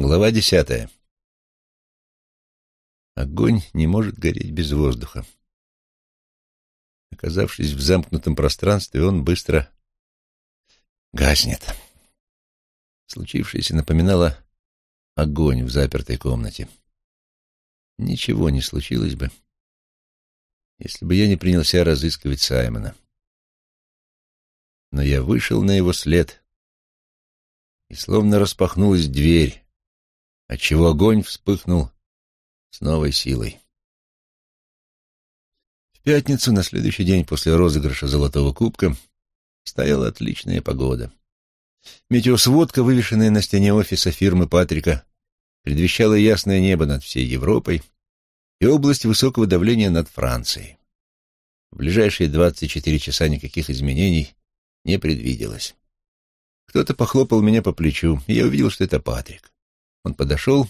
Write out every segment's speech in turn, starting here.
Глава десятая. Огонь не может гореть без воздуха. Оказавшись в замкнутом пространстве, он быстро гаснет. Случившееся напоминало огонь в запертой комнате. Ничего не случилось бы, если бы я не принялся разыскивать Саймона. Но я вышел на его след, и словно распахнулась дверь, отчего огонь вспыхнул с новой силой. В пятницу, на следующий день после розыгрыша Золотого Кубка, стояла отличная погода. Метеосводка, вывешенная на стене офиса фирмы Патрика, предвещала ясное небо над всей Европой и область высокого давления над Францией. В ближайшие 24 часа никаких изменений не предвиделось. Кто-то похлопал меня по плечу, и я увидел, что это Патрик. Он подошел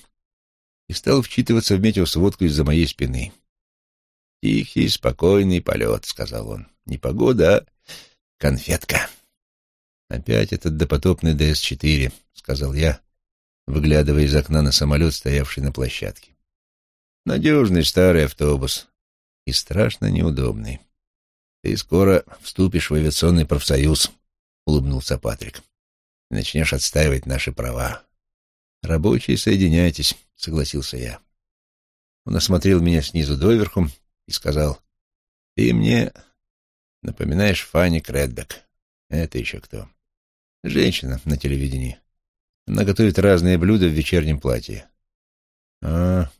и стал вчитываться в метеосводку из-за моей спины. «Тихий, спокойный полет», — сказал он. «Не погода, а конфетка». «Опять этот допотопный ДС-4», — сказал я, выглядывая из окна на самолет, стоявший на площадке. «Надежный старый автобус и страшно неудобный. Ты скоро вступишь в авиационный профсоюз», — улыбнулся Патрик. «Начнешь отстаивать наши права. «Рабочие, соединяйтесь», — согласился я. Он осмотрел меня снизу доверху и сказал, «Ты мне напоминаешь Фанни Кредбек. Это еще кто?» «Женщина на телевидении. Она готовит разные блюда в вечернем платье». «А...»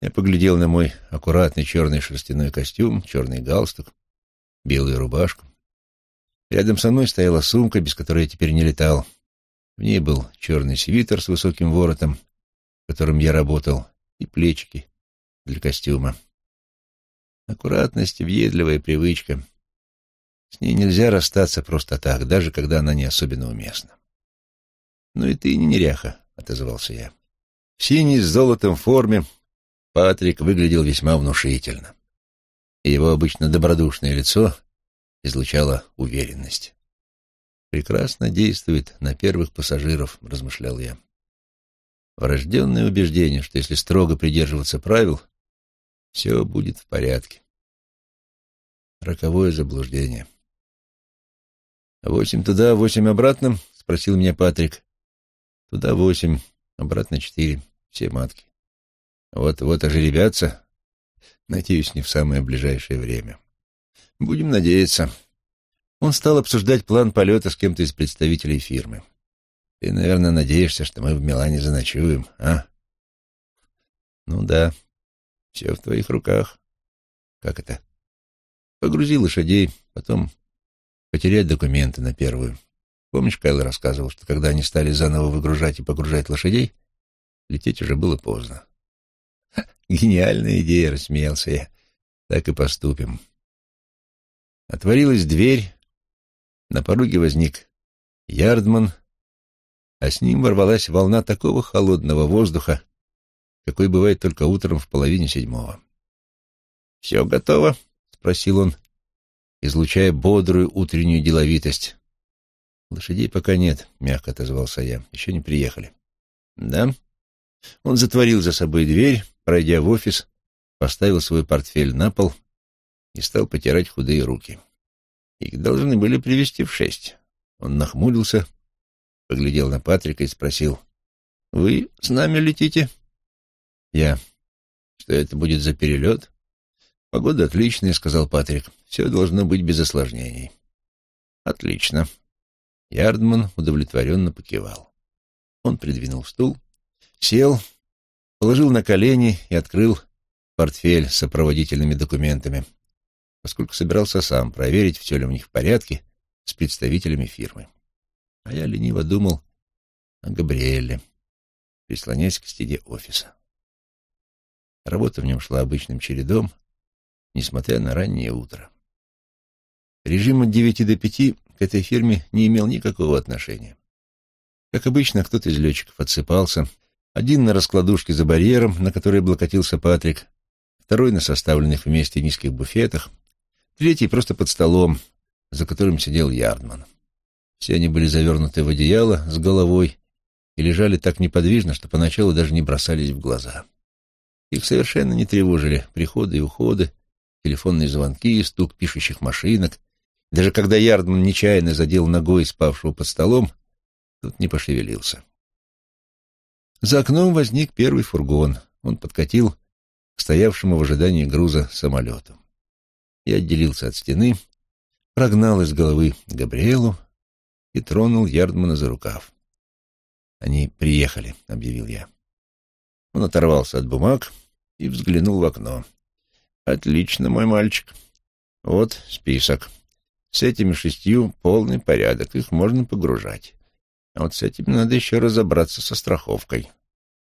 Я поглядел на мой аккуратный черный шерстяной костюм, черный галстук, белую рубашку. Рядом со мной стояла сумка, без которой я теперь не летал. В ней был черный свитер с высоким воротом, в котором я работал, и плечики для костюма. Аккуратность, въедливая привычка. С ней нельзя расстаться просто так, даже когда она не особенно уместна. «Ну и ты не неряха», — отозвался я. В синей с золотом форме Патрик выглядел весьма внушительно, и его обычно добродушное лицо излучало уверенность прекрасно действует на первых пассажиров, размышлял я. Врожденное убеждение, что если строго придерживаться правил, все будет в порядке. Роковое заблуждение. «Восемь туда, восемь обратно?» — спросил меня Патрик. «Туда восемь, обратно четыре, все матки. Вот-вот ожеребятся, надеюсь, не в самое ближайшее время. Будем надеяться». Он стал обсуждать план полета с кем-то из представителей фирмы. «Ты, наверное, надеешься, что мы в Милане заночуем, а?» «Ну да, все в твоих руках». «Как это?» «Погрузи лошадей, потом потерять документы на первую. Помнишь, Кайл рассказывал, что когда они стали заново выгружать и погружать лошадей, лететь уже было поздно?» «Гениальная идея», — рассмеялся я. «Так и поступим». Отворилась дверь, на пороге возник Ярдман, а с ним ворвалась волна такого холодного воздуха, какой бывает только утром в половине седьмого. «Все готово?» — спросил он, излучая бодрую утреннюю деловитость. «Лошадей пока нет», — мягко отозвался я. «Еще не приехали». «Да?» Он затворил за собой дверь, пройдя в офис, поставил свой портфель на пол и стал потирать худые руки. Их должны были привести в шесть. Он нахмурился, поглядел на Патрика и спросил, «Вы с нами летите?» «Я». «Что это будет за перелет?» «Погода отличная», — сказал Патрик. «Все должно быть без осложнений». «Отлично». Ярдман удовлетворенно покивал. Он придвинул стул, сел, положил на колени и открыл портфель с сопроводительными документами поскольку собирался сам проверить, все ли у них в порядке с представителями фирмы. А я лениво думал о Габриэле, прислонясь к стене офиса. Работа в нем шла обычным чередом, несмотря на раннее утро. Режим от девяти до пяти к этой фирме не имел никакого отношения. Как обычно, кто-то из летчиков отсыпался, один на раскладушке за барьером, на который облокотился Патрик, второй на составленных вместе низких буфетах, Третий просто под столом, за которым сидел Ярдман. Все они были завернуты в одеяло с головой и лежали так неподвижно, что поначалу даже не бросались в глаза. Их совершенно не тревожили приходы и уходы, телефонные звонки, стук пишущих машинок. Даже когда Ярдман нечаянно задел ногой спавшего под столом, тот не пошевелился. За окном возник первый фургон. Он подкатил к стоявшему в ожидании груза самолету. Я отделился от стены, прогнал из головы Габриэлу и тронул Ярдмана за рукав. «Они приехали», — объявил я. Он оторвался от бумаг и взглянул в окно. «Отлично, мой мальчик. Вот список. С этими шестью полный порядок, их можно погружать. А вот с этим надо еще разобраться со страховкой».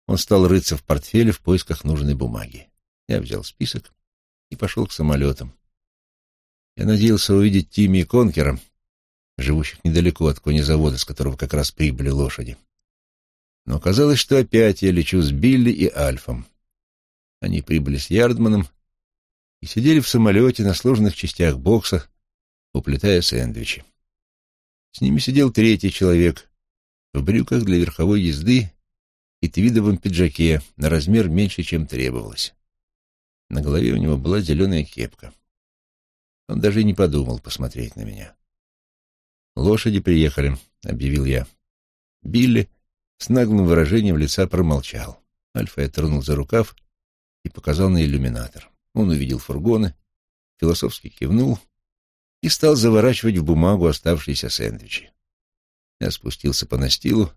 Он стал рыться в портфеле в поисках нужной бумаги. Я взял список и пошел к самолетам. Я надеялся увидеть Тимми и Конкера, живущих недалеко от конезавода, с которого как раз прибыли лошади. Но оказалось, что опять я лечу с Билли и Альфом. Они прибыли с Ярдманом и сидели в самолете на сложных частях бокса, уплетая сэндвичи. С ними сидел третий человек в брюках для верховой езды и твидовом пиджаке на размер меньше, чем требовалось. На голове у него была зеленая кепка. Он даже и не подумал посмотреть на меня. «Лошади приехали», — объявил я. Билли с наглым выражением лица промолчал. Альфа я тронул за рукав и показал на иллюминатор. Он увидел фургоны, философски кивнул и стал заворачивать в бумагу оставшиеся сэндвичи. Я спустился по настилу,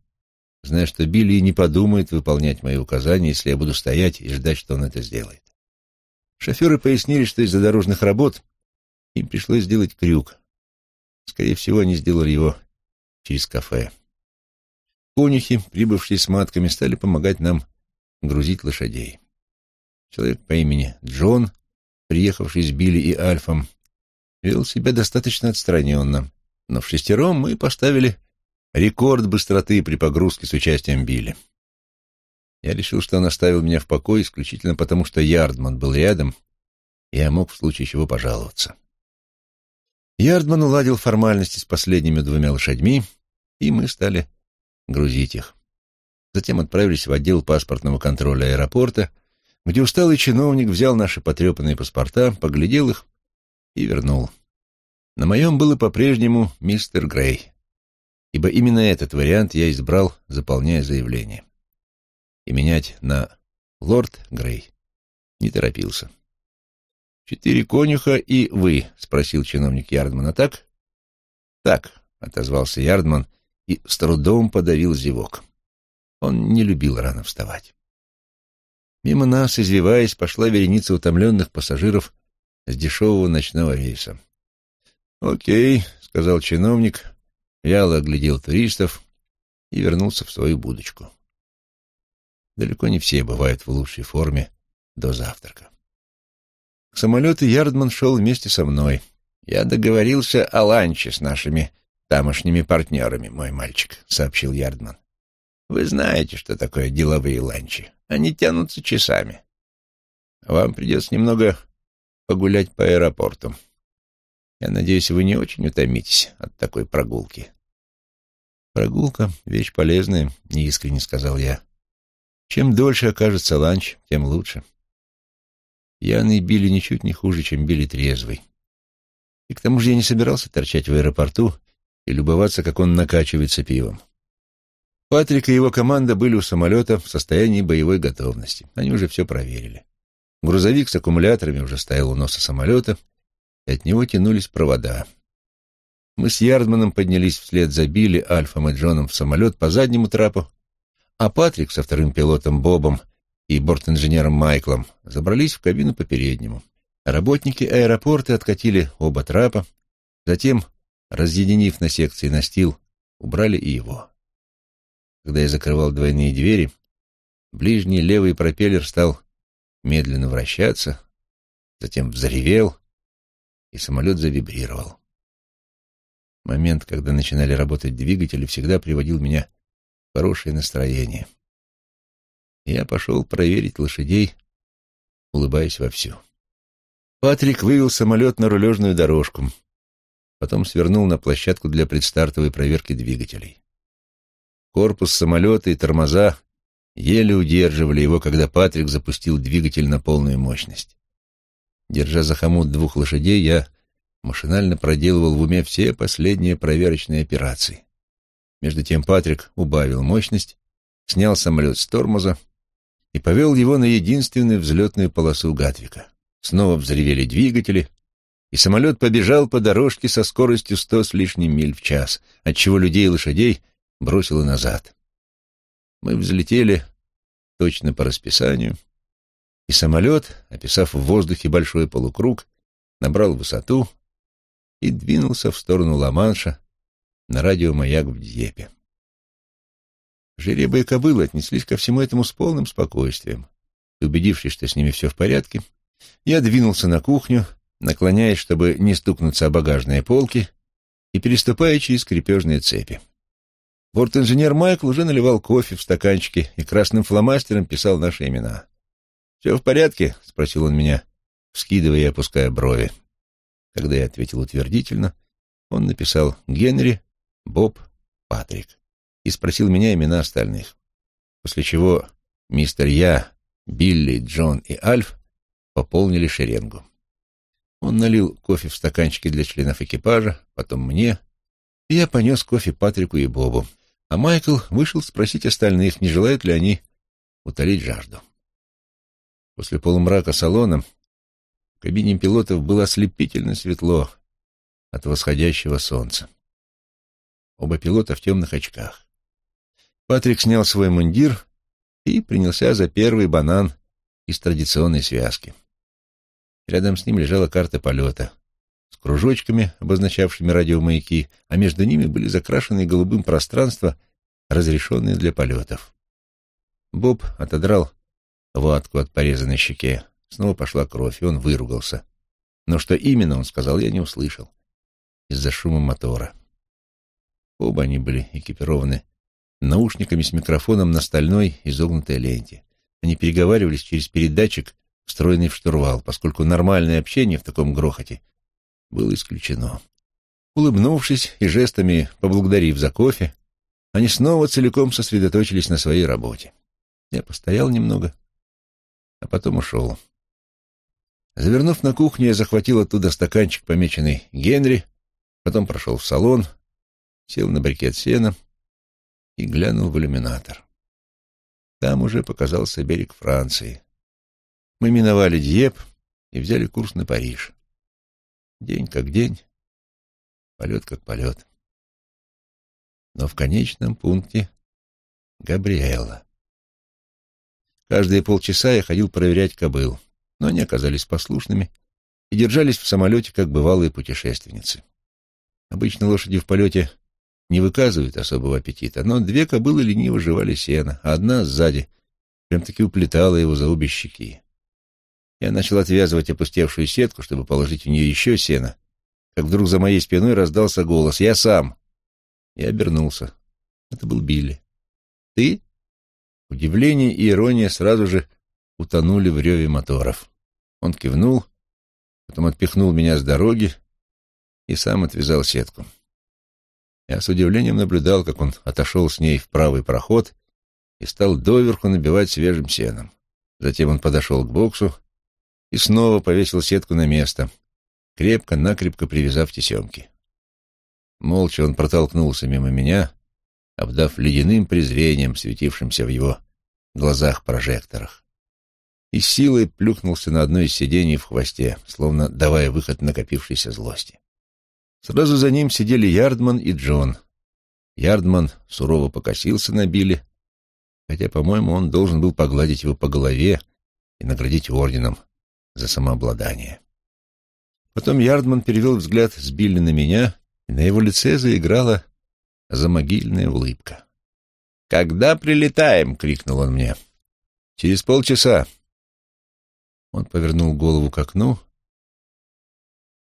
зная, что Билли не подумает выполнять мои указания, если я буду стоять и ждать, что он это сделает. Шоферы пояснили, что из-за дорожных работ им пришлось сделать крюк. Скорее всего, они сделали его через кафе. Конюхи, прибывшие с матками, стали помогать нам грузить лошадей. Человек по имени Джон, приехавший с Билли и Альфом, вел себя достаточно отстраненно, но в шестером мы поставили рекорд быстроты при погрузке с участием Билли. Я решил, что он оставил меня в покое исключительно потому, что Ярдман был рядом, и я мог в случае чего пожаловаться. Ярдман уладил формальности с последними двумя лошадьми, и мы стали грузить их. Затем отправились в отдел паспортного контроля аэропорта, где усталый чиновник взял наши потрепанные паспорта, поглядел их и вернул. На моем было по-прежнему мистер Грей, ибо именно этот вариант я избрал, заполняя заявление и менять на «Лорд Грей» не торопился. «Четыре конюха и вы?» — спросил чиновник Ярдмана. «Так?» «Так», — отозвался Ярдман и с трудом подавил зевок. Он не любил рано вставать. Мимо нас, извиваясь, пошла вереница утомленных пассажиров с дешевого ночного рейса. «Окей», — сказал чиновник, вяло оглядел туристов и вернулся в свою будочку. Далеко не все бывают в лучшей форме до завтрака. К самолету Ярдман шел вместе со мной. Я договорился о ланче с нашими тамошними партнерами, мой мальчик, — сообщил Ярдман. Вы знаете, что такое деловые ланчи. Они тянутся часами. Вам придется немного погулять по аэропорту. Я надеюсь, вы не очень утомитесь от такой прогулки. Прогулка — вещь полезная, — неискренне сказал я. Чем дольше окажется ланч, тем лучше. Пьяный Билли ничуть не хуже, чем Билли трезвый. И к тому же я не собирался торчать в аэропорту и любоваться, как он накачивается пивом. Патрик и его команда были у самолета в состоянии боевой готовности. Они уже все проверили. Грузовик с аккумуляторами уже стоял у носа самолета, и от него тянулись провода. Мы с Ярдманом поднялись вслед за Билли, Альфом и Джоном в самолет по заднему трапу а Патрик со вторым пилотом Бобом и бортинженером Майклом забрались в кабину по переднему. Работники аэропорта откатили оба трапа, затем, разъединив на секции настил, убрали и его. Когда я закрывал двойные двери, ближний левый пропеллер стал медленно вращаться, затем взревел, и самолет завибрировал. Момент, когда начинали работать двигатели, всегда приводил меня хорошее настроение. Я пошел проверить лошадей, улыбаясь вовсю. Патрик вывел самолет на рулежную дорожку, потом свернул на площадку для предстартовой проверки двигателей. Корпус самолета и тормоза еле удерживали его, когда Патрик запустил двигатель на полную мощность. Держа за хомут двух лошадей, я машинально проделывал в уме все последние проверочные операции. Между тем Патрик убавил мощность, снял самолет с тормоза и повел его на единственную взлетную полосу Гатвика. Снова взревели двигатели, и самолет побежал по дорожке со скоростью сто с лишним миль в час, отчего людей и лошадей бросило назад. Мы взлетели точно по расписанию, и самолет, описав в воздухе большой полукруг, набрал высоту и двинулся в сторону Ла-Манша на радиомаяк в Дьепе. Жереба и кобылы отнеслись ко всему этому с полным спокойствием, убедившись, что с ними все в порядке, я двинулся на кухню, наклоняясь, чтобы не стукнуться о багажные полки, и переступая через крепежные цепи. Борт-инженер Майкл уже наливал кофе в стаканчики и красным фломастером писал наши имена. «Все в порядке?» — спросил он меня, вскидывая и опуская брови. Когда я ответил утвердительно, он написал «Генри, Боб, Патрик» и спросил меня имена остальных. После чего мистер Я, Билли, Джон и Альф пополнили шеренгу. Он налил кофе в стаканчики для членов экипажа, потом мне, и я понес кофе Патрику и Бобу, а Майкл вышел спросить остальных, не желают ли они утолить жажду. После полумрака салона в кабине пилотов было ослепительно светло от восходящего солнца. Оба пилота в темных очках. Патрик снял свой мундир и принялся за первый банан из традиционной связки. Рядом с ним лежала карта полета с кружочками, обозначавшими радиомаяки, а между ними были закрашены голубым пространства, разрешенные для полетов. Боб отодрал ватку от порезанной щеке. Снова пошла кровь, и он выругался. Но что именно он сказал, я не услышал. Из-за шума мотора. Оба они были экипированы наушниками с микрофоном на стальной изогнутой ленте. Они переговаривались через передатчик, встроенный в штурвал, поскольку нормальное общение в таком грохоте было исключено. Улыбнувшись и жестами поблагодарив за кофе, они снова целиком сосредоточились на своей работе. Я постоял немного, а потом ушел. Завернув на кухню, я захватил оттуда стаканчик, помеченный Генри, потом прошел в салон, сел на брикет сена и глянул в иллюминатор. Там уже показался берег Франции. Мы миновали Дьеп и взяли курс на Париж. День как день, полет как полет. Но в конечном пункте Габриэла. Каждые полчаса я ходил проверять кобыл, но они оказались послушными и держались в самолете, как бывалые путешественницы. Обычно лошади в полете не выказывают особого аппетита, но две кобылы лениво жевали сено, а одна сзади прям-таки уплетала его за обе щеки. Я начал отвязывать опустевшую сетку, чтобы положить в нее еще сено, как вдруг за моей спиной раздался голос «Я сам!» Я обернулся. Это был Билли. «Ты?» Удивление и ирония сразу же утонули в реве моторов. Он кивнул, потом отпихнул меня с дороги и сам отвязал сетку. Я с удивлением наблюдал, как он отошел с ней в правый проход и стал доверху набивать свежим сеном. Затем он подошел к боксу и снова повесил сетку на место, крепко-накрепко привязав тесемки. Молча он протолкнулся мимо меня, обдав ледяным презрением, светившимся в его глазах-прожекторах, и силой плюхнулся на одно из сидений в хвосте, словно давая выход накопившейся злости. Сразу за ним сидели Ярдман и Джон. Ярдман сурово покосился на Билли, хотя, по-моему, он должен был погладить его по голове и наградить орденом за самообладание. Потом Ярдман перевел взгляд с Билли на меня, и на его лице заиграла замогильная улыбка. «Когда прилетаем?» — крикнул он мне. «Через полчаса». Он повернул голову к окну,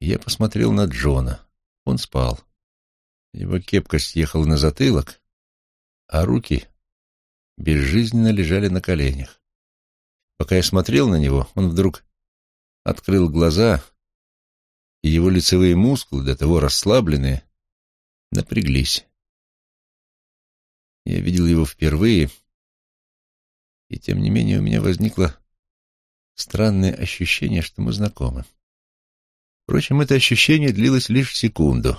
и я посмотрел на Джона. Он спал. Его кепка съехала на затылок, а руки безжизненно лежали на коленях. Пока я смотрел на него, он вдруг открыл глаза, и его лицевые мускулы, до того расслабленные, напряглись. Я видел его впервые, и тем не менее у меня возникло странное ощущение, что мы знакомы. Впрочем, это ощущение длилось лишь секунду,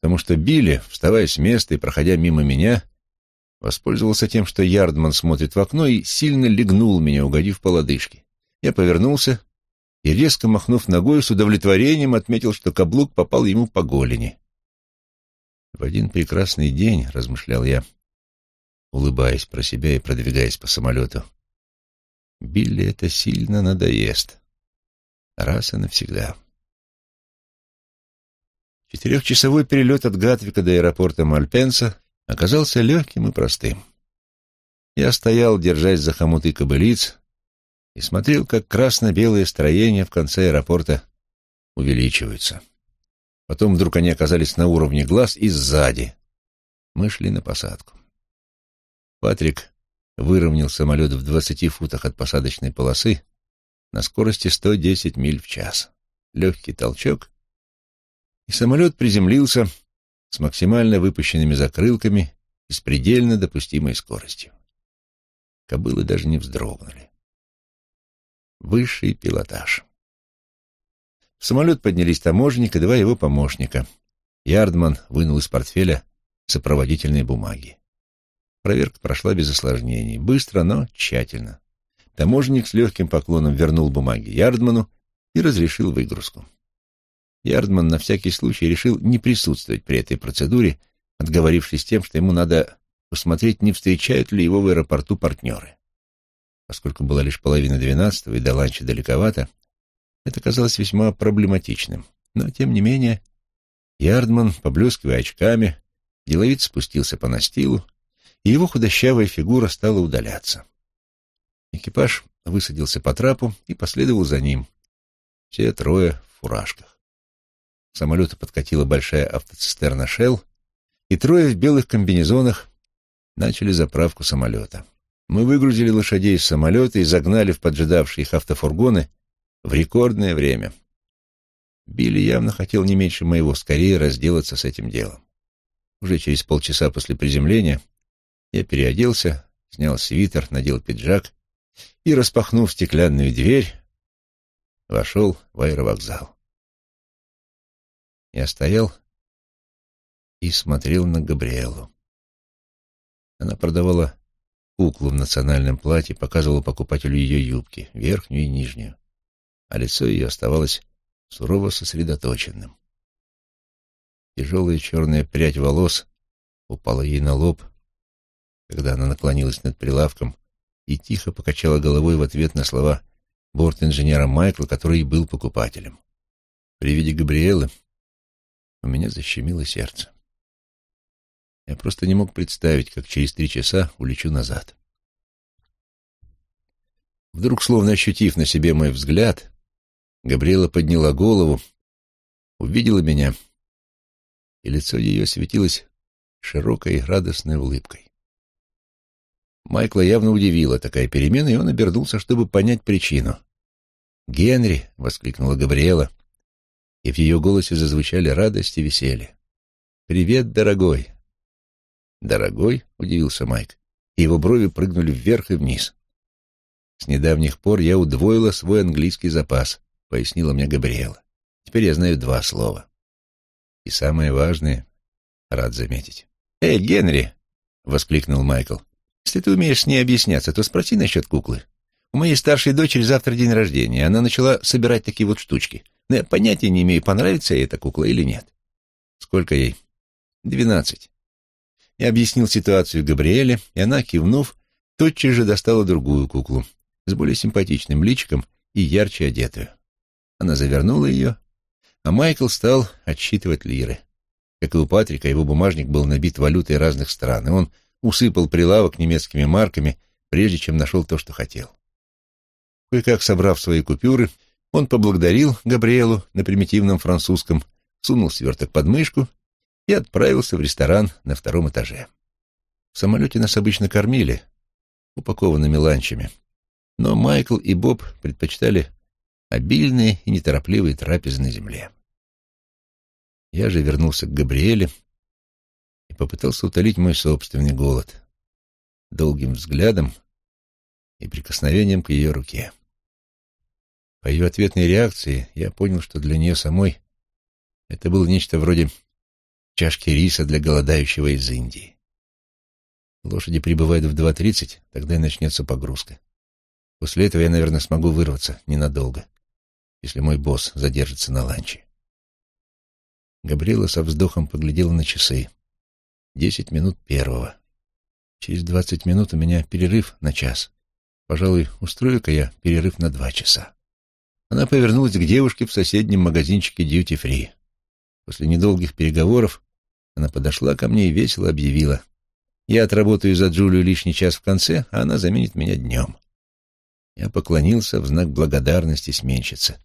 потому что Билли, вставая с места и проходя мимо меня, воспользовался тем, что Ярдман смотрит в окно и сильно легнул меня, угодив по лодыжке. Я повернулся и, резко махнув ногой, с удовлетворением отметил, что каблук попал ему по голени. В один прекрасный день, — размышлял я, улыбаясь про себя и продвигаясь по самолету, — Билли это сильно надоест. Раз и навсегда. Четырехчасовой перелет от Гатвика до аэропорта Мальпенса оказался легким и простым. Я стоял, держась за хомуты кобылиц, и смотрел, как красно-белые строения в конце аэропорта увеличиваются. Потом вдруг они оказались на уровне глаз и сзади. Мы шли на посадку. Патрик выровнял самолет в двадцати футах от посадочной полосы на скорости 110 миль в час. Легкий толчок, и самолет приземлился с максимально выпущенными закрылками и с предельно допустимой скоростью. Кобылы даже не вздрогнули. Высший пилотаж. В самолет поднялись таможенник и два его помощника. Ярдман вынул из портфеля сопроводительные бумаги. Проверка прошла без осложнений, быстро, но тщательно. Таможенник с легким поклоном вернул бумаги Ярдману и разрешил выгрузку. Ярдман на всякий случай решил не присутствовать при этой процедуре, отговорившись тем, что ему надо посмотреть, не встречают ли его в аэропорту партнеры. Поскольку была лишь половина двенадцатого и до ланча далековато, это казалось весьма проблематичным. Но, тем не менее, Ярдман, поблескивая очками, деловито спустился по настилу, и его худощавая фигура стала удаляться. Экипаж высадился по трапу и последовал за ним. Все трое в фуражках. К самолету подкатила большая автоцистерна «Шелл», и трое в белых комбинезонах начали заправку самолета. Мы выгрузили лошадей из самолета и загнали в поджидавшие их автофургоны в рекордное время. Билли явно хотел не меньше моего скорее разделаться с этим делом. Уже через полчаса после приземления я переоделся, снял свитер, надел пиджак и, распахнув стеклянную дверь, вошел в аэровокзал. Я стоял и смотрел на Габриэлу. Она продавала куклу в национальном платье, показывала покупателю ее юбки, верхнюю и нижнюю а лицо ее оставалось сурово сосредоточенным. Тяжелая черная прядь волос упала ей на лоб, когда она наклонилась над прилавком и тихо покачала головой в ответ на слова борт-инженера Майкла, который и был покупателем. При виде Габриэлы у меня защемило сердце. Я просто не мог представить, как через три часа улечу назад. Вдруг, словно ощутив на себе мой взгляд, Габриэла подняла голову, увидела меня, и лицо ее светилось широкой и радостной улыбкой. Майкла явно удивила такая перемена, и он обернулся, чтобы понять причину. «Генри!» — воскликнула Габриэла, и в ее голосе зазвучали радость и веселье. «Привет, дорогой!» «Дорогой?» — удивился Майк, и его брови прыгнули вверх и вниз. С недавних пор я удвоила свой английский запас пояснила мне Габриэла. Теперь я знаю два слова. И самое важное, рад заметить. «Эй, Генри!» — воскликнул Майкл. «Если ты умеешь с ней объясняться, то спроси насчет куклы. У моей старшей дочери завтра день рождения, она начала собирать такие вот штучки. Но я понятия не имею, понравится ей эта кукла или нет». «Сколько ей?» «Двенадцать». Я объяснил ситуацию Габриэле, и она, кивнув, тотчас же достала другую куклу с более симпатичным личиком и ярче одетую. Она завернула ее, а Майкл стал отсчитывать лиры. Как и у Патрика, его бумажник был набит валютой разных стран, и он усыпал прилавок немецкими марками, прежде чем нашел то, что хотел. Кое-как собрав свои купюры, он поблагодарил Габриэлу на примитивном французском, сунул сверток под мышку и отправился в ресторан на втором этаже. В самолете нас обычно кормили упакованными ланчами, но Майкл и Боб предпочитали обильные и неторопливые трапезы на земле. Я же вернулся к Габриэле и попытался утолить мой собственный голод долгим взглядом и прикосновением к ее руке. По ее ответной реакции я понял, что для нее самой это было нечто вроде чашки риса для голодающего из Индии. Лошади прибывают в 2.30, тогда и начнется погрузка. После этого я, наверное, смогу вырваться ненадолго, если мой босс задержится на ланче. Габриэла со вздохом поглядела на часы. Десять минут первого. Через двадцать минут у меня перерыв на час. Пожалуй, устрою-ка я перерыв на два часа. Она повернулась к девушке в соседнем магазинчике Duty Free. После недолгих переговоров она подошла ко мне и весело объявила. Я отработаю за Джулию лишний час в конце, а она заменит меня днем. Я поклонился в знак благодарности сменщице,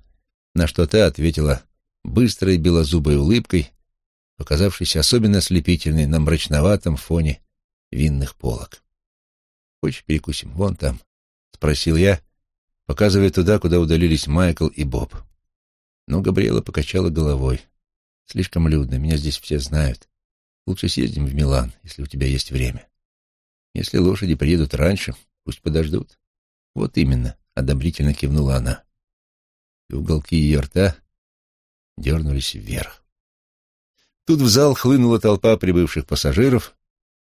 на что та ответила быстрой белозубой улыбкой, показавшейся особенно ослепительной на мрачноватом фоне винных полок. «Хочешь, перекусим? Вон там», — спросил я, показывая туда, куда удалились Майкл и Боб. Но Габриэла покачала головой. «Слишком людно, меня здесь все знают. Лучше съездим в Милан, если у тебя есть время. Если лошади приедут раньше, пусть подождут». «Вот именно», — одобрительно кивнула она. И уголки ее рта дернулись вверх. Тут в зал хлынула толпа прибывших пассажиров,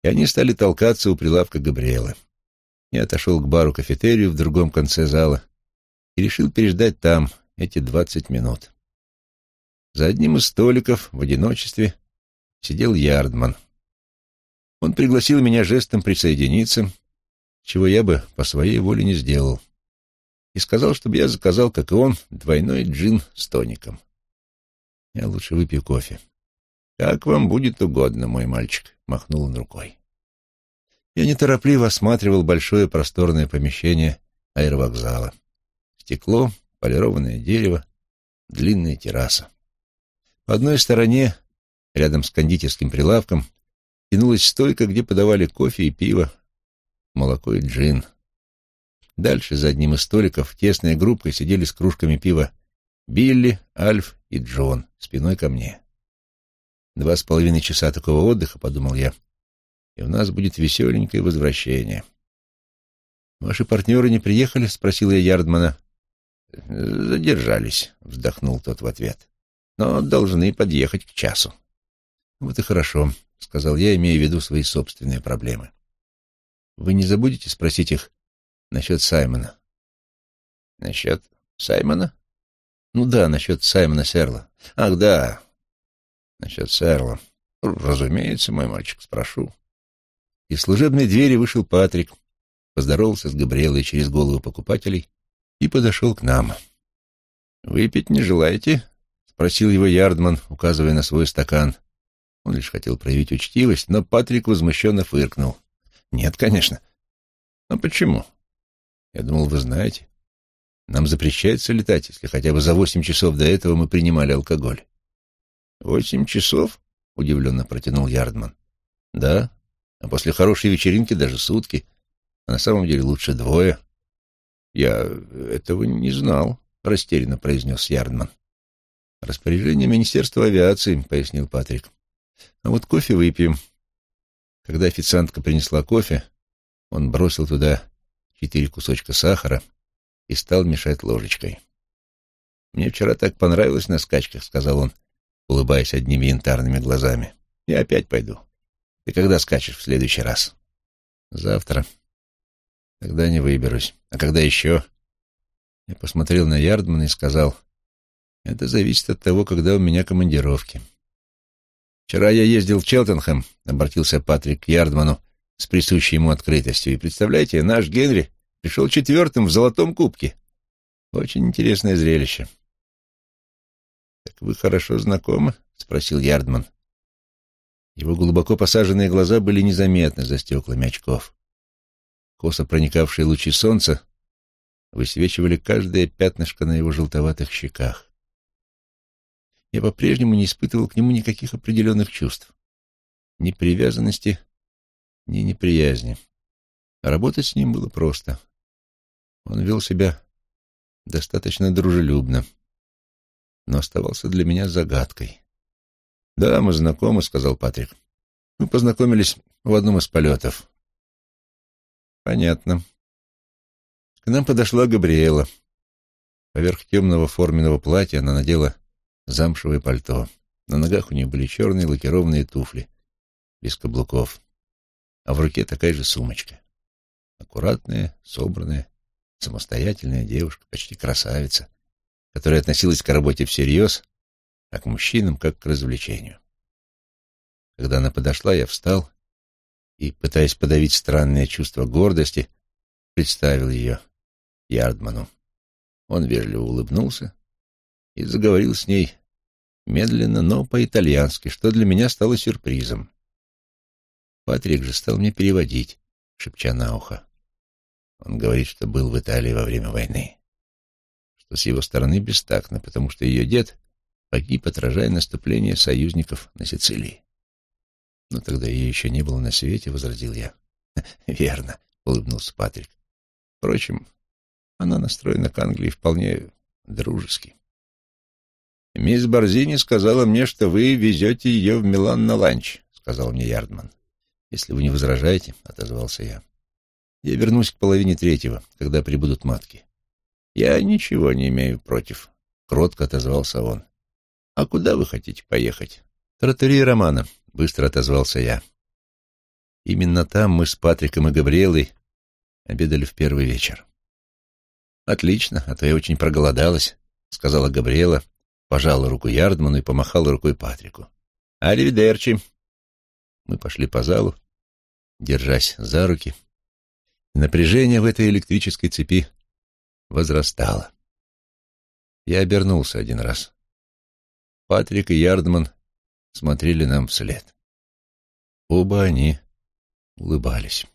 и они стали толкаться у прилавка Габриэлы. Я отошел к бару-кафетерию в другом конце зала и решил переждать там эти двадцать минут. За одним из столиков в одиночестве сидел Ярдман. Он пригласил меня жестом присоединиться, чего я бы по своей воле не сделал, и сказал, чтобы я заказал, как и он, двойной джин с тоником. Я лучше выпью кофе. «Как вам будет угодно, мой мальчик», — махнул он рукой. Я неторопливо осматривал большое просторное помещение аэровокзала. Стекло, полированное дерево, длинная терраса. По одной стороне, рядом с кондитерским прилавком, тянулась стойка, где подавали кофе и пиво, молоко и джин. Дальше, за одним из столиков, тесной группкой сидели с кружками пива Билли, Альф и Джон, спиной ко мне. Два с половиной часа такого отдыха, подумал я, и у нас будет веселенькое возвращение. «Ваши партнеры не приехали?» — спросил я Ярдмана. «Задержались», — вздохнул тот в ответ. «Но должны подъехать к часу». «Вот и хорошо», — сказал я, имея в виду свои собственные проблемы. «Вы не забудете спросить их насчет Саймона?» «Насчет Саймона?» «Ну да, насчет Саймона Серла». «Ах, да, Насчет Сэрла. Разумеется, мой мальчик, спрошу. Из служебной двери вышел Патрик, поздоровался с Габриэлой через голову покупателей и подошел к нам. «Выпить не желаете?» — спросил его Ярдман, указывая на свой стакан. Он лишь хотел проявить учтивость, но Патрик возмущенно фыркнул. «Нет, конечно». «А почему?» «Я думал, вы знаете. Нам запрещается летать, если хотя бы за восемь часов до этого мы принимали алкоголь». «Восемь часов?» — удивленно протянул Ярдман. «Да, а после хорошей вечеринки даже сутки. А на самом деле лучше двое». «Я этого не знал», — растерянно произнес Ярдман. «Распоряжение Министерства авиации», — пояснил Патрик. «А вот кофе выпьем». Когда официантка принесла кофе, он бросил туда четыре кусочка сахара и стал мешать ложечкой. «Мне вчера так понравилось на скачках», — сказал он, улыбаясь одними янтарными глазами. «Я опять пойду. Ты когда скачешь в следующий раз?» «Завтра. Тогда не выберусь. А когда еще?» Я посмотрел на Ярдмана и сказал, «Это зависит от того, когда у меня командировки». «Вчера я ездил в Челтенхэм», — обратился Патрик к Ярдману с присущей ему открытостью. «И представляете, наш Генри пришел четвертым в золотом кубке. Очень интересное зрелище». «Так вы хорошо знакомы?» — спросил Ярдман. Его глубоко посаженные глаза были незаметны за стеклами очков. Косо проникавшие лучи солнца высвечивали каждое пятнышко на его желтоватых щеках. Я по-прежнему не испытывал к нему никаких определенных чувств. Ни привязанности, ни неприязни. А работать с ним было просто. Он вел себя достаточно дружелюбно но оставался для меня загадкой. «Да, мы знакомы», — сказал Патрик. Мы познакомились в одном из полетов. Понятно. К нам подошла Габриэла. Поверх темного форменного платья она надела замшевое пальто. На ногах у нее были черные лакированные туфли, без каблуков, а в руке такая же сумочка. Аккуратная, собранная, самостоятельная девушка, почти красавица, которая относилась к работе всерьез, а к мужчинам как к развлечению. Когда она подошла, я встал и, пытаясь подавить странное чувство гордости, представил ее Ярдману. Он вежливо улыбнулся и заговорил с ней медленно, но по-итальянски, что для меня стало сюрпризом. Патрик же стал мне переводить, шепча на ухо. Он говорит, что был в Италии во время войны, что с его стороны бестактно, потому что ее дед погиб, отражая наступление союзников на Сицилии. Но тогда ее еще не было на свете, — возразил я. — Верно, — улыбнулся Патрик. Впрочем, она настроена к Англии вполне дружески. «Мисс Борзини сказала мне, что вы везете ее в Милан на ланч», — сказал мне Ярдман. «Если вы не возражаете», — отозвался я. «Я вернусь к половине третьего, когда прибудут матки». «Я ничего не имею против», — кротко отозвался он. «А куда вы хотите поехать?» «Тротерия Романа», — быстро отозвался я. Именно там мы с Патриком и Габриэлой обедали в первый вечер. «Отлично, а то я очень проголодалась», — сказала Габриэла, пожала руку Ярдману и помахала рукой Патрику. «Аривидерчи!» Мы пошли по залу, держась за руки. Напряжение в этой электрической цепи возрастало. Я обернулся один раз. Патрик и Ярдман смотрели нам вслед. Оба они улыбались.